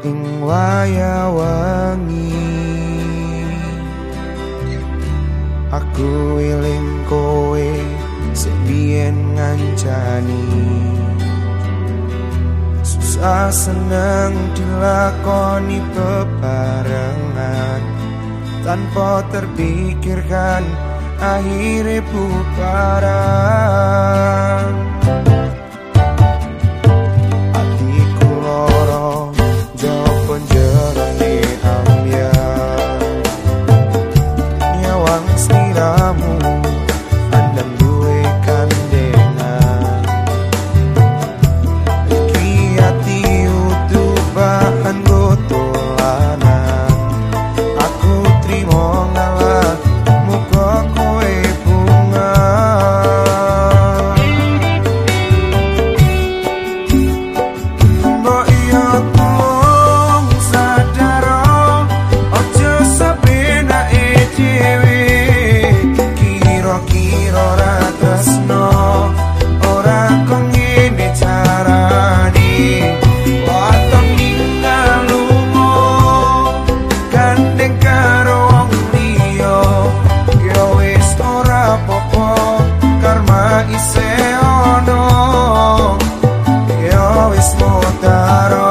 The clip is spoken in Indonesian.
ing waya wangi Aku wiling kowe sebien ngancani. Susah seneng dilakoni peparengan, Tanpa terpikirkan akhirnya bubaran. botaron.